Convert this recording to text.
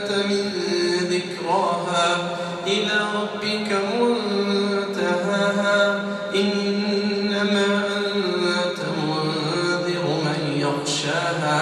الجنة من ذكراها إلى ربك منتهاها. إنما أنت منذر من يخشاها.